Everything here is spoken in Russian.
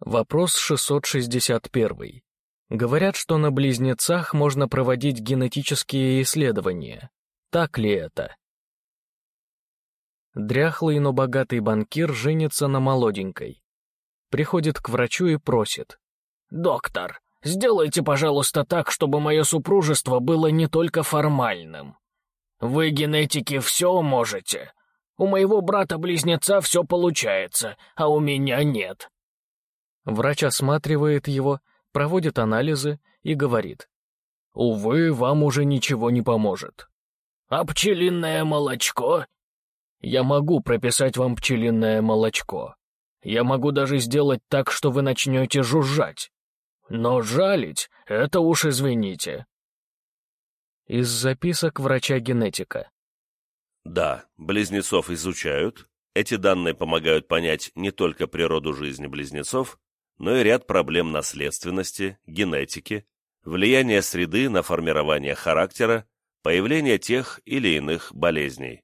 Вопрос 661. Говорят, что на близнецах можно проводить генетические исследования. Так ли это? Дряхлый, но богатый банкир женится на молоденькой. Приходит к врачу и просит. «Доктор, сделайте, пожалуйста, так, чтобы мое супружество было не только формальным. Вы генетики все можете. У моего брата-близнеца все получается, а у меня нет. Врач осматривает его, проводит анализы и говорит. «Увы, вам уже ничего не поможет». «А пчелиное молочко?» «Я могу прописать вам пчелиное молочко. Я могу даже сделать так, что вы начнете жужжать. Но жалить — это уж извините». Из записок врача-генетика. Да, близнецов изучают. Эти данные помогают понять не только природу жизни близнецов, но и ряд проблем наследственности, генетики, влияния среды на формирование характера, появление тех или иных болезней.